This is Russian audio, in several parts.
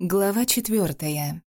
Глава четвертая.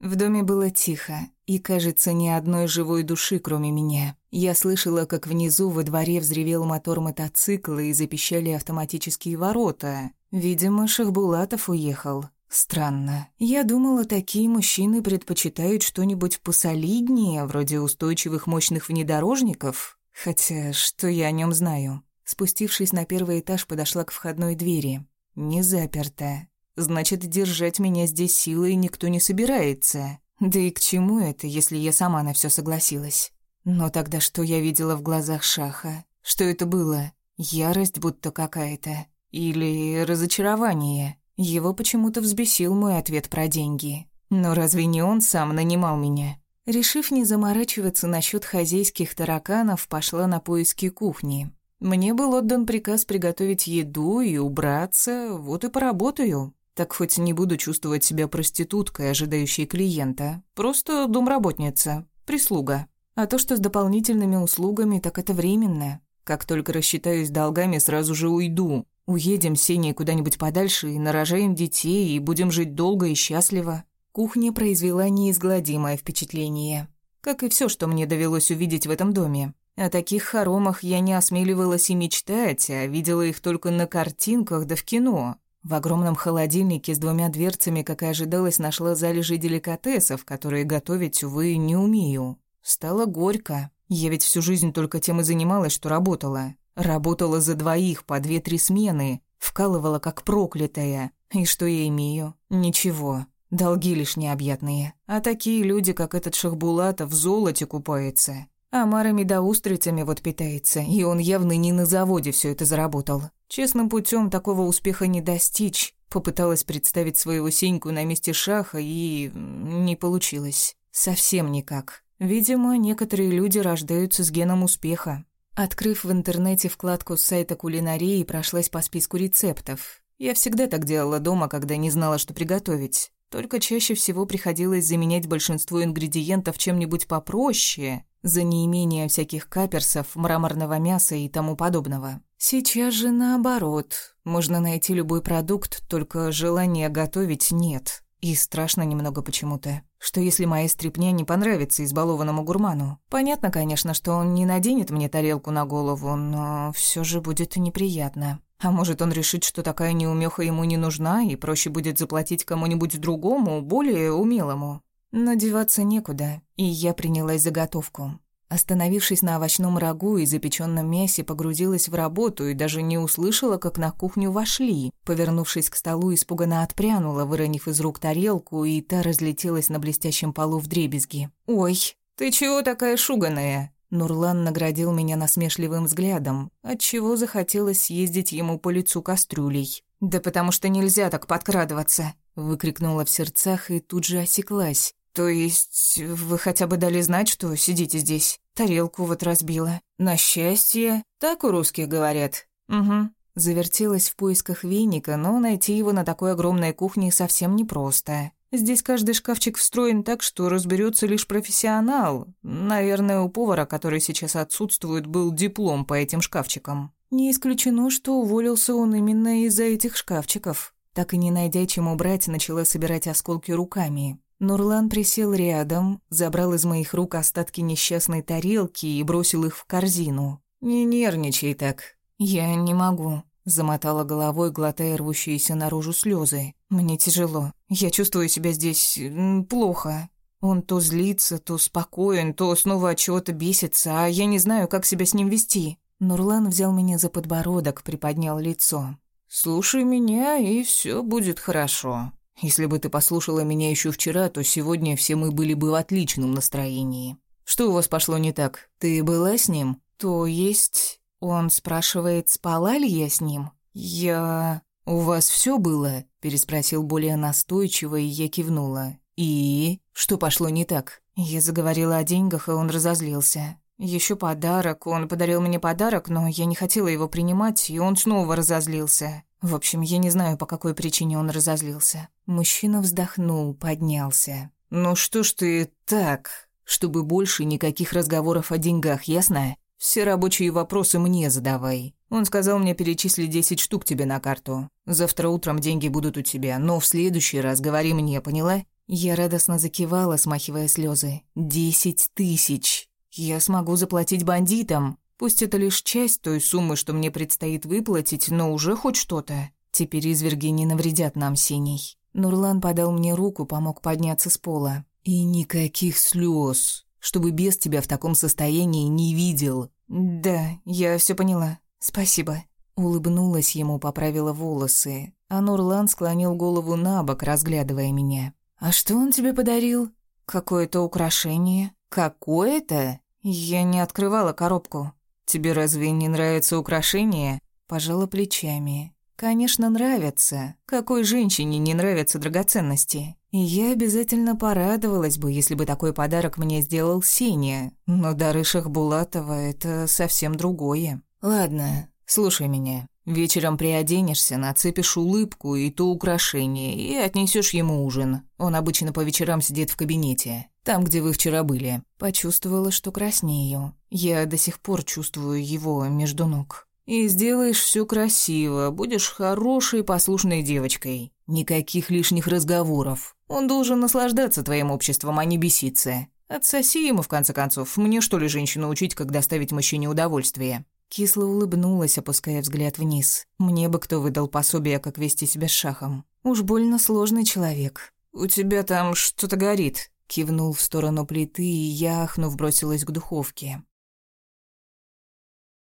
В доме было тихо, и, кажется, ни одной живой души, кроме меня. Я слышала, как внизу во дворе взревел мотор мотоцикла и запищали автоматические ворота. Видимо, Шахбулатов уехал. Странно. Я думала, такие мужчины предпочитают что-нибудь посолиднее, вроде устойчивых мощных внедорожников. Хотя, что я о нем знаю? Спустившись на первый этаж, подошла к входной двери. Не заперта. Значит, держать меня здесь силой никто не собирается. Да и к чему это, если я сама на все согласилась? Но тогда что я видела в глазах Шаха? Что это было? Ярость будто какая-то? Или разочарование? Его почему-то взбесил мой ответ про деньги. Но разве не он сам нанимал меня? Решив не заморачиваться насчет хозяйских тараканов, пошла на поиски кухни. Мне был отдан приказ приготовить еду и убраться, вот и поработаю. Так хоть не буду чувствовать себя проституткой, ожидающей клиента. Просто домработница, прислуга. А то, что с дополнительными услугами, так это временно. Как только рассчитаюсь долгами, сразу же уйду. Уедем с Сеней куда-нибудь подальше и нарожаем детей, и будем жить долго и счастливо. Кухня произвела неизгладимое впечатление. Как и все, что мне довелось увидеть в этом доме. О таких хоромах я не осмеливалась и мечтать, а видела их только на картинках да в кино. В огромном холодильнике с двумя дверцами, как и ожидалось, нашла залежи деликатесов, которые готовить, увы, не умею. Стало горько. Я ведь всю жизнь только тем и занималась, что работала. Работала за двоих по две-три смены, вкалывала как проклятая. И что я имею? Ничего. Долги лишь необъятные. А такие люди, как этот Шахбулатов, в золоте купаются. Омарами да устрицами вот питается, и он явно не на заводе все это заработал. Честным путем такого успеха не достичь. Попыталась представить своего Сеньку на месте Шаха, и не получилось. Совсем никак. Видимо, некоторые люди рождаются с геном успеха. Открыв в интернете вкладку с сайта кулинарии, прошлась по списку рецептов. Я всегда так делала дома, когда не знала, что приготовить. Только чаще всего приходилось заменять большинство ингредиентов чем-нибудь попроще, за неимением всяких каперсов, мраморного мяса и тому подобного. Сейчас же наоборот. Можно найти любой продукт, только желания готовить нет. И страшно немного почему-то. Что если моя стряпня не понравится избалованному гурману? Понятно, конечно, что он не наденет мне тарелку на голову, но все же будет неприятно. А может, он решит, что такая неумеха ему не нужна, и проще будет заплатить кому-нибудь другому, более умелому. Но деваться некуда, и я принялась за готовку. Остановившись на овощном рагу и запеченном мясе, погрузилась в работу и даже не услышала, как на кухню вошли. Повернувшись к столу, испуганно отпрянула, выронив из рук тарелку, и та разлетелась на блестящем полу в дребезги. «Ой, ты чего такая шуганая?» Нурлан наградил меня насмешливым взглядом, отчего захотелось съездить ему по лицу кастрюлей. «Да потому что нельзя так подкрадываться!» Выкрикнула в сердцах и тут же осеклась. «То есть вы хотя бы дали знать, что сидите здесь? Тарелку вот разбила. На счастье, так у русских говорят». «Угу». Завертелась в поисках веника, но найти его на такой огромной кухне совсем непросто. Здесь каждый шкафчик встроен так, что разберется лишь профессионал. Наверное, у повара, который сейчас отсутствует, был диплом по этим шкафчикам. Не исключено, что уволился он именно из-за этих шкафчиков. Так и не найдя чем убрать, начала собирать осколки руками. Нурлан присел рядом, забрал из моих рук остатки несчастной тарелки и бросил их в корзину. «Не нервничай так». «Я не могу», — замотала головой, глотая рвущиеся наружу слезы. «Мне тяжело. Я чувствую себя здесь плохо. Он то злится, то спокоен, то снова от чего-то бесится, а я не знаю, как себя с ним вести». Нурлан взял меня за подбородок, приподнял лицо. «Слушай меня, и все будет хорошо. Если бы ты послушала меня еще вчера, то сегодня все мы были бы в отличном настроении. Что у вас пошло не так? Ты была с ним? То есть... Он спрашивает, спала ли я с ним? Я... «У вас все было?» – переспросил более настойчиво, и я кивнула. «И? Что пошло не так?» Я заговорила о деньгах, и он разозлился. Еще подарок. Он подарил мне подарок, но я не хотела его принимать, и он снова разозлился. В общем, я не знаю, по какой причине он разозлился. Мужчина вздохнул, поднялся. «Ну что ж ты так? Чтобы больше никаких разговоров о деньгах, ясно? Все рабочие вопросы мне задавай. Он сказал мне перечислить 10 штук тебе на карту. Завтра утром деньги будут у тебя, но в следующий раз говори мне, поняла?» Я радостно закивала, смахивая слезы. «Десять тысяч! Я смогу заплатить бандитам. Пусть это лишь часть той суммы, что мне предстоит выплатить, но уже хоть что-то. Теперь изверги не навредят нам, Синий». Нурлан подал мне руку, помог подняться с пола. «И никаких слез, чтобы без тебя в таком состоянии не видел». «Да, я все поняла. Спасибо». Улыбнулась ему, поправила волосы, а Нурлан склонил голову на бок, разглядывая меня. «А что он тебе подарил?» «Какое-то украшение». «Какое-то?» Я не открывала коробку. «Тебе разве не нравятся украшения?» Пожала плечами. Конечно, нравятся. Какой женщине не нравятся драгоценности? И я обязательно порадовалась бы, если бы такой подарок мне сделал Сеня. Но дары Шахбулатова — это совсем другое. Ладно, слушай меня. Вечером приоденешься, нацепишь улыбку и то украшение, и отнесешь ему ужин. Он обычно по вечерам сидит в кабинете, там, где вы вчера были. Почувствовала, что краснею. Я до сих пор чувствую его между ног. И сделаешь все красиво, будешь хорошей послушной девочкой. Никаких лишних разговоров. Он должен наслаждаться твоим обществом, а не беситься. Отсоси ему, в конце концов. Мне, что ли, женщину учить, как доставить мужчине удовольствие?» Кисло улыбнулась, опуская взгляд вниз. «Мне бы кто выдал пособие, как вести себя с шахом. Уж больно сложный человек. У тебя там что-то горит». Кивнул в сторону плиты, и я, ахнув, бросилась к духовке.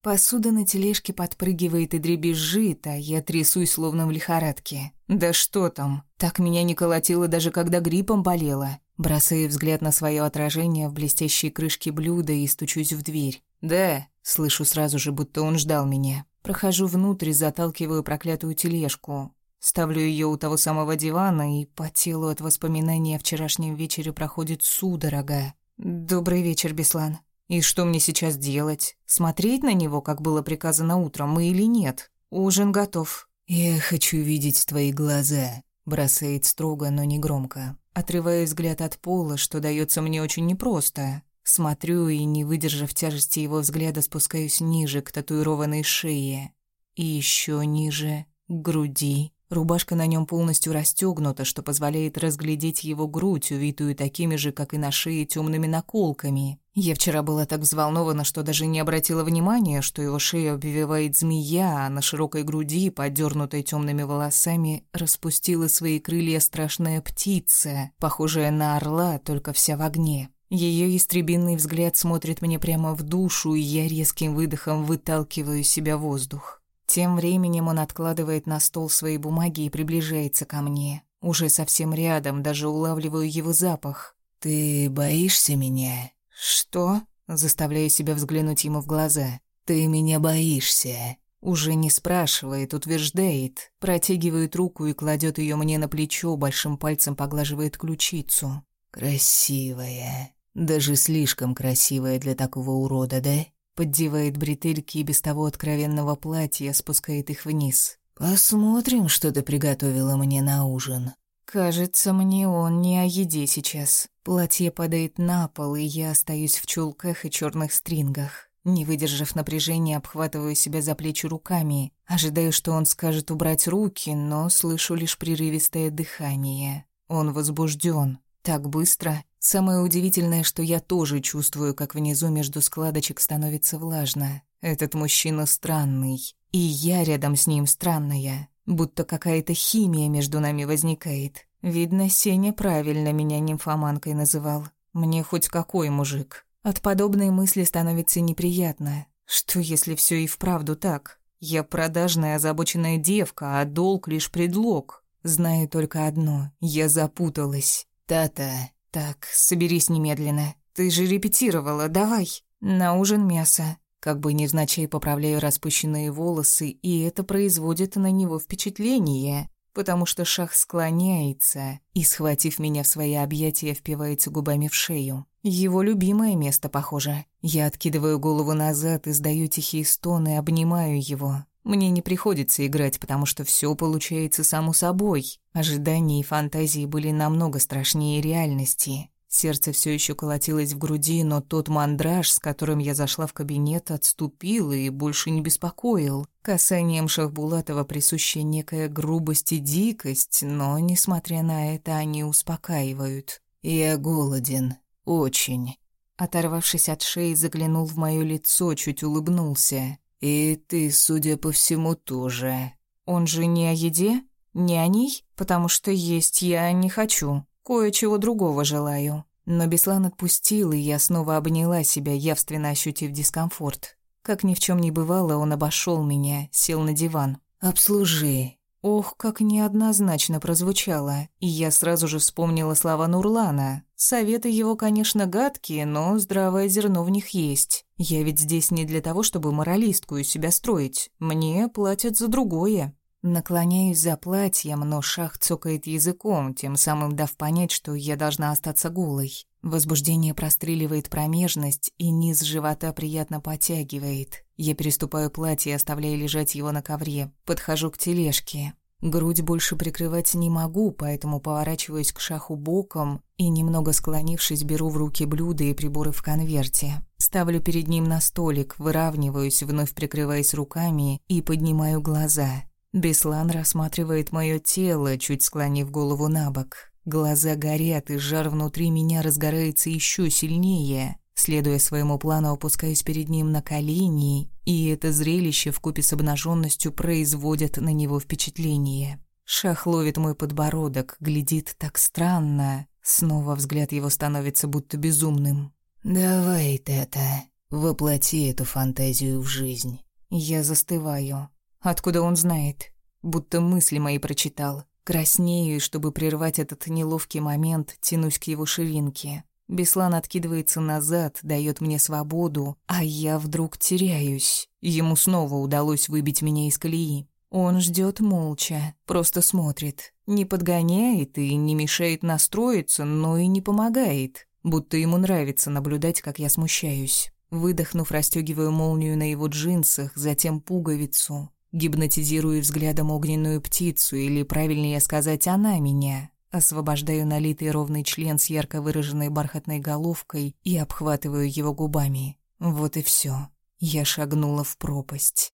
Посуда на тележке подпрыгивает и дребезжит, а я трясусь, словно в лихорадке. Да что там, так меня не колотило даже когда гриппом болела. Бросаю взгляд на свое отражение в блестящей крышке блюда и стучусь в дверь. «Да», — слышу сразу же, будто он ждал меня. Прохожу внутрь, заталкиваю проклятую тележку. Ставлю ее у того самого дивана, и по телу от воспоминания о вчерашнем вечере проходит судорога. «Добрый вечер, Беслан», и что мне сейчас делать? Смотреть на него, как было приказано утром, или нет? Ужин готов. Я хочу видеть твои глаза, бросает строго, но не громко. Отрывая взгляд от пола, что дается мне очень непросто. Смотрю и, не выдержав тяжести его взгляда, спускаюсь ниже, к татуированной шее. И еще ниже, к груди. Рубашка на нем полностью расстегнута, что позволяет разглядеть его грудь, увитую такими же, как и на шее, темными наколками. Я вчера была так взволнована, что даже не обратила внимания, что его шею обвивает змея, а на широкой груди, подернутой темными волосами, распустила свои крылья страшная птица, похожая на орла, только вся в огне. Ее истребинный взгляд смотрит мне прямо в душу, и я резким выдохом выталкиваю себя воздух. Тем временем он откладывает на стол свои бумаги и приближается ко мне. Уже совсем рядом, даже улавливаю его запах. «Ты боишься меня?» «Что?» Заставляю себя взглянуть ему в глаза. «Ты меня боишься?» Уже не спрашивает, утверждает. Протягивает руку и кладет ее мне на плечо, большим пальцем поглаживает ключицу. «Красивая. Даже слишком красивая для такого урода, да?» Поддевает бретельки и без того откровенного платья, спускает их вниз. «Посмотрим, что ты приготовила мне на ужин». Кажется, мне он не о еде сейчас. Платье падает на пол, и я остаюсь в чулках и черных стрингах. Не выдержав напряжения, обхватываю себя за плечи руками. Ожидаю, что он скажет убрать руки, но слышу лишь прерывистое дыхание. Он возбужден. Так быстро. Самое удивительное, что я тоже чувствую, как внизу между складочек становится влажно. Этот мужчина странный. И я рядом с ним странная будто какая-то химия между нами возникает. Видно, Сеня правильно меня нимфоманкой называл. Мне хоть какой мужик. От подобной мысли становится неприятно. Что, если все и вправду так? Я продажная озабоченная девка, а долг лишь предлог. Знаю только одно. Я запуталась. Тата. Так, соберись немедленно. Ты же репетировала, давай. На ужин мясо. Как бы невзначай поправляю распущенные волосы, и это производит на него впечатление, потому что шах склоняется и, схватив меня в свои объятия, впивается губами в шею. Его любимое место, похоже. Я откидываю голову назад, издаю тихие стоны, обнимаю его. Мне не приходится играть, потому что все получается само собой. Ожидания и фантазии были намного страшнее реальности. Сердце все еще колотилось в груди, но тот мандраж, с которым я зашла в кабинет, отступил и больше не беспокоил. Касанием Шахбулатова присуща некая грубость и дикость, но, несмотря на это, они успокаивают. «Я голоден. Очень». Оторвавшись от шеи, заглянул в мое лицо, чуть улыбнулся. «И ты, судя по всему, тоже». «Он же не о еде? Не о ней? Потому что есть я не хочу». Кое-чего другого желаю. Но Беслан отпустил, и я снова обняла себя, явственно ощутив дискомфорт. Как ни в чем не бывало, он обошел меня, сел на диван. «Обслужи». Ох, как неоднозначно прозвучало, и я сразу же вспомнила слова Нурлана. Советы его, конечно, гадкие, но здравое зерно в них есть. Я ведь здесь не для того, чтобы моралистку из себя строить. Мне платят за другое. Наклоняюсь за платьем, но шах цокает языком, тем самым дав понять, что я должна остаться голой. Возбуждение простреливает промежность, и низ живота приятно потягивает. Я переступаю платье, оставляя лежать его на ковре. Подхожу к тележке. Грудь больше прикрывать не могу, поэтому поворачиваюсь к шаху боком и, немного склонившись, беру в руки блюда и приборы в конверте. Ставлю перед ним на столик, выравниваюсь, вновь прикрываясь руками и поднимаю глаза. Беслан рассматривает мое тело, чуть склонив голову на бок. Глаза горят, и жар внутри меня разгорается еще сильнее. Следуя своему плану, опускаюсь перед ним на колени, и это зрелище вкупе с обнаженностью производит на него впечатление. Шах ловит мой подбородок, глядит так странно. Снова взгляд его становится будто безумным. «Давай, Тета, воплоти эту фантазию в жизнь». Я застываю. Откуда он знает? Будто мысли мои прочитал. Краснею, и чтобы прервать этот неловкий момент, тянусь к его ширинке. Беслан откидывается назад, дает мне свободу, а я вдруг теряюсь. Ему снова удалось выбить меня из колеи. Он ждет молча, просто смотрит. Не подгоняет и не мешает настроиться, но и не помогает. Будто ему нравится наблюдать, как я смущаюсь. Выдохнув, расстегиваю молнию на его джинсах, затем пуговицу. Гипнотизирую взглядом огненную птицу, или, правильнее сказать, она меня. Освобождаю налитый ровный член с ярко выраженной бархатной головкой и обхватываю его губами. Вот и все. Я шагнула в пропасть.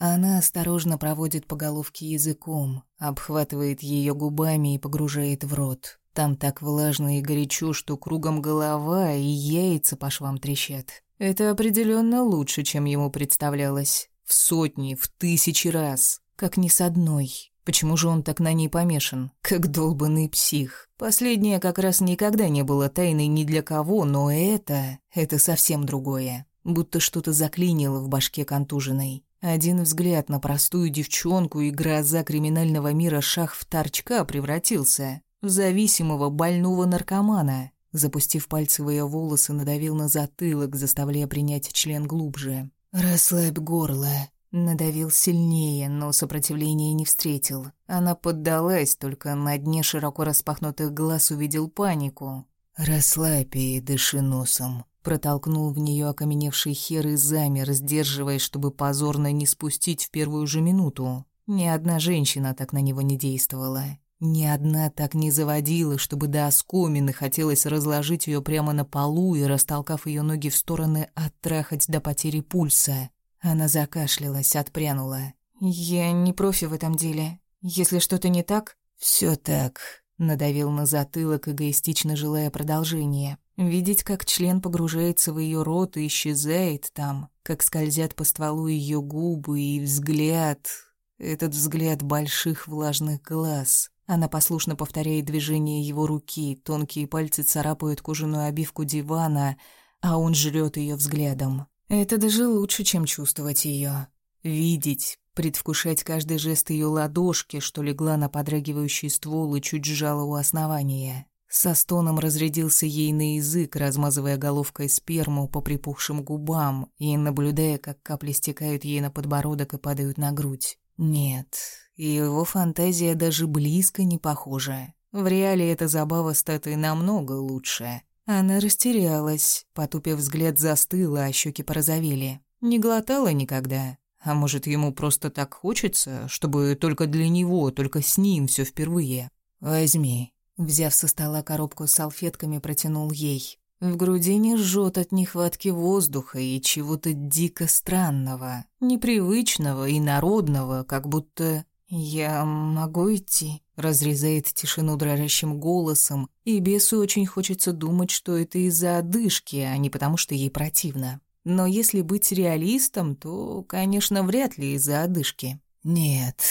Она осторожно проводит по головке языком, обхватывает ее губами и погружает в рот. Там так влажно и горячо, что кругом голова и яйца по швам трещат. Это определенно лучше, чем ему представлялось. В сотни, в тысячи раз. Как ни с одной. Почему же он так на ней помешан? Как долбанный псих. Последнее как раз никогда не было тайной ни для кого, но это... Это совсем другое. Будто что-то заклинило в башке контуженной. Один взгляд на простую девчонку и гроза криминального мира шах в торчка превратился в зависимого больного наркомана. Запустив пальцы в ее волосы, надавил на затылок, заставляя принять член глубже. «Расслабь горло», Надавил сильнее, но сопротивления не встретил. Она поддалась, только на дне широко распахнутых глаз увидел панику. «Расслабь и дыши носом», протолкнул в нее окаменевший хер и замер, сдерживаясь, чтобы позорно не спустить в первую же минуту. Ни одна женщина так на него не действовала. Ни одна так не заводила, чтобы до оскомины хотелось разложить ее прямо на полу и, растолкав ее ноги в стороны, оттрахать до потери пульса. Она закашлялась, отпрянула. «Я не профи в этом деле. Если что-то не так...» все так», — надавил на затылок, эгоистично желая продолжения. Видеть, как член погружается в ее рот и исчезает там, как скользят по стволу ее губы и взгляд... Этот взгляд больших влажных глаз, она послушно повторяет движение его руки, тонкие пальцы царапают кожаную обивку дивана, а он жрет ее взглядом. Это даже лучше, чем чувствовать ее. Видеть, предвкушать каждый жест ее ладошки, что легла на подрагивающий ствол и чуть сжала у основания. Со стоном разрядился ей на язык, размазывая головкой сперму по припухшим губам и наблюдая, как капли стекают ей на подбородок и падают на грудь. Нет, его фантазия даже близко не похожа. В реале эта забава статой намного лучше. Она растерялась, потупив взгляд застыла, а щеки порозовели. Не глотала никогда. А может, ему просто так хочется, чтобы только для него, только с ним все впервые? Возьми. Взяв со стола коробку с салфетками, протянул ей. В груди жжет от нехватки воздуха и чего-то дико странного, непривычного и народного, как будто «Я могу идти?» Разрезает тишину дрожащим голосом, и бесу очень хочется думать, что это из-за одышки, а не потому, что ей противно. Но если быть реалистом, то, конечно, вряд ли из-за одышки. «Нет».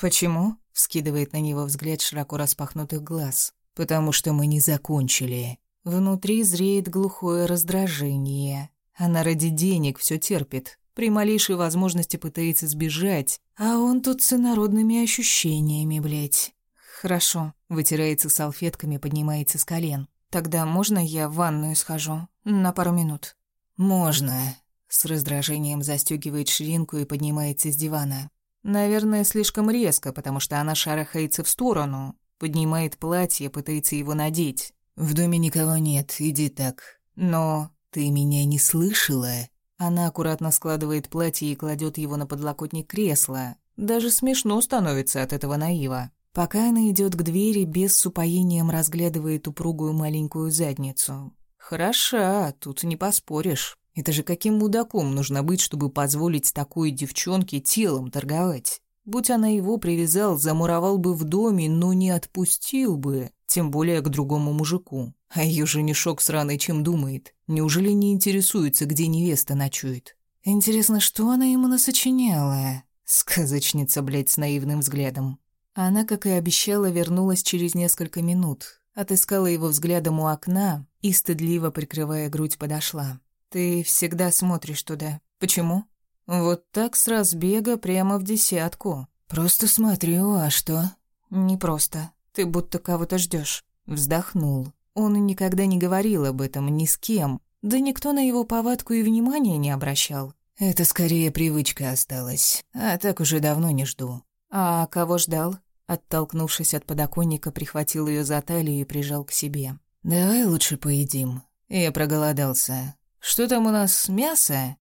«Почему?» — вскидывает на него взгляд широко распахнутых глаз. «Потому что мы не закончили». Внутри зреет глухое раздражение. Она ради денег все терпит, при малейшей возможности пытается сбежать, а он тут с инородными ощущениями, блядь. Хорошо, вытирается салфетками, поднимается с колен. Тогда можно я в ванную схожу? На пару минут. Можно. С раздражением застегивает ширинку и поднимается с дивана. Наверное, слишком резко, потому что она шарахается в сторону, поднимает платье, пытается его надеть. В доме никого нет, иди так. Но ты меня не слышала? Она аккуратно складывает платье и кладет его на подлокотник кресла. Даже смешно становится от этого наива. Пока она идет к двери, без с упоением разглядывает упругую маленькую задницу. Хороша, тут не поспоришь. Это же каким мудаком нужно быть, чтобы позволить такой девчонке телом торговать? Будь она его привязал, замуровал бы в доме, но не отпустил бы, тем более к другому мужику. А ее женишок сраный чем думает? Неужели не интересуется, где невеста ночует? Интересно, что она ему насочиняла? Сказочница, блядь, с наивным взглядом. Она, как и обещала, вернулась через несколько минут. Отыскала его взглядом у окна и, стыдливо прикрывая грудь, подошла. «Ты всегда смотришь туда. Почему?» «Вот так с разбега прямо в десятку. Просто смотрю, а что?» «Не просто. Ты будто кого-то ждешь. Вздохнул. Он никогда не говорил об этом ни с кем, да никто на его повадку и внимания не обращал. Это скорее привычка осталась, а так уже давно не жду. А кого ждал? Оттолкнувшись от подоконника, прихватил ее за талию и прижал к себе. «Давай лучше поедим. Я проголодался. Что там у нас, мясо?»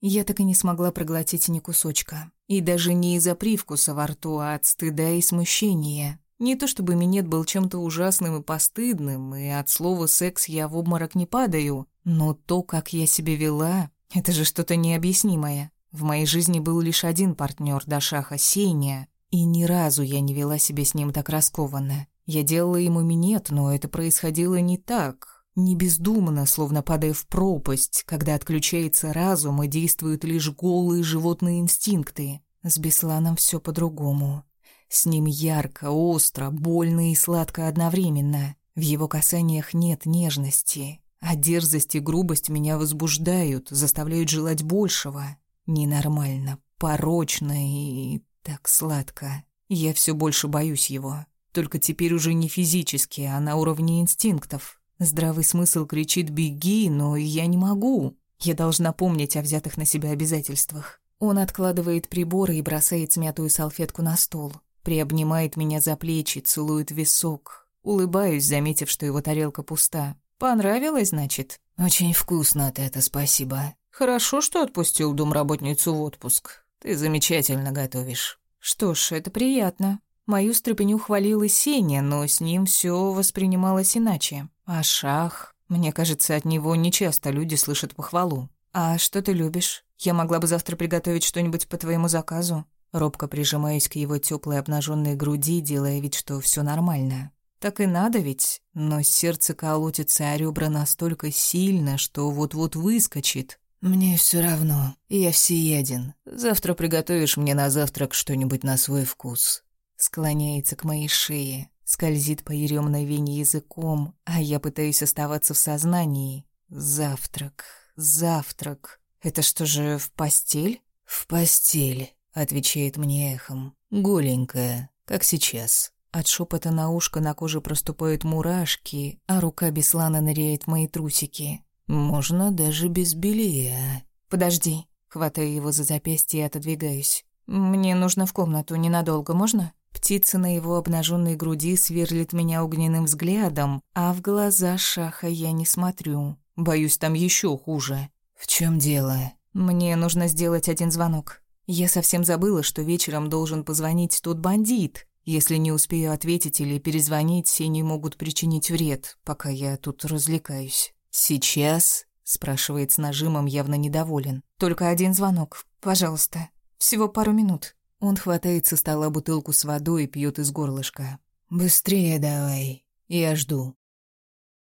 Я так и не смогла проглотить ни кусочка. И даже не из-за привкуса во рту, а от стыда и смущения. Не то чтобы минет был чем-то ужасным и постыдным, и от слова «секс» я в обморок не падаю, но то, как я себя вела, это же что-то необъяснимое. В моей жизни был лишь один партнер до шаха, Сеня, и ни разу я не вела себя с ним так раскованно. Я делала ему минет, но это происходило не так, не бездумно, словно падая в пропасть, когда отключается разум и действуют лишь голые животные инстинкты. С Бесланом все по-другому. С ним ярко, остро, больно и сладко одновременно. В его касаниях нет нежности, а дерзость и грубость меня возбуждают, заставляют желать большего. Ненормально, порочно и так сладко. Я все больше боюсь его. Только теперь уже не физически, а на уровне инстинктов. Здравый смысл кричит «беги», но я не могу. Я должна помнить о взятых на себя обязательствах. Он откладывает приборы и бросает смятую салфетку на стол. Приобнимает меня за плечи, целует висок. Улыбаюсь, заметив, что его тарелка пуста. Понравилось, значит? Очень вкусно от это, спасибо. Хорошо, что отпустил домработницу в отпуск. Ты замечательно готовишь. Что ж, это приятно. Мою стряпню хвалил и Сеня, но с ним все воспринималось иначе. А Шах... Мне кажется, от него нечасто люди слышат похвалу. «А что ты любишь? Я могла бы завтра приготовить что-нибудь по твоему заказу». Робко прижимаюсь к его теплой обнаженной груди, делая вид, что все нормально. Так и надо ведь, но сердце колотится о ребра настолько сильно, что вот-вот выскочит. Мне все равно, я всеяден. Завтра приготовишь мне на завтрак что-нибудь на свой вкус. Склоняется к моей шее, скользит по еремной вене языком, а я пытаюсь оставаться в сознании. Завтрак, завтрак. Это что же, в постель? В постель. — отвечает мне эхом. «Голенькая, как сейчас». От шепота на ушко на коже проступают мурашки, а рука Беслана ныряет в мои трусики. «Можно даже без белья». «Подожди». Хватаю его за запястье и отодвигаюсь. «Мне нужно в комнату, ненадолго, можно?» Птица на его обнаженной груди сверлит меня огненным взглядом, а в глаза Шаха я не смотрю. Боюсь, там еще хуже. «В чем дело?» «Мне нужно сделать один звонок». Я совсем забыла, что вечером должен позвонить тот бандит, Если не успею ответить или перезвонить, они могут причинить вред, пока я тут развлекаюсь. Сейчас?» — спрашивает с нажимом, явно недоволен. «Только один звонок. Пожалуйста. Всего пару минут». Он хватает со стола бутылку с водой и пьет из горлышка. «Быстрее давай. Я жду».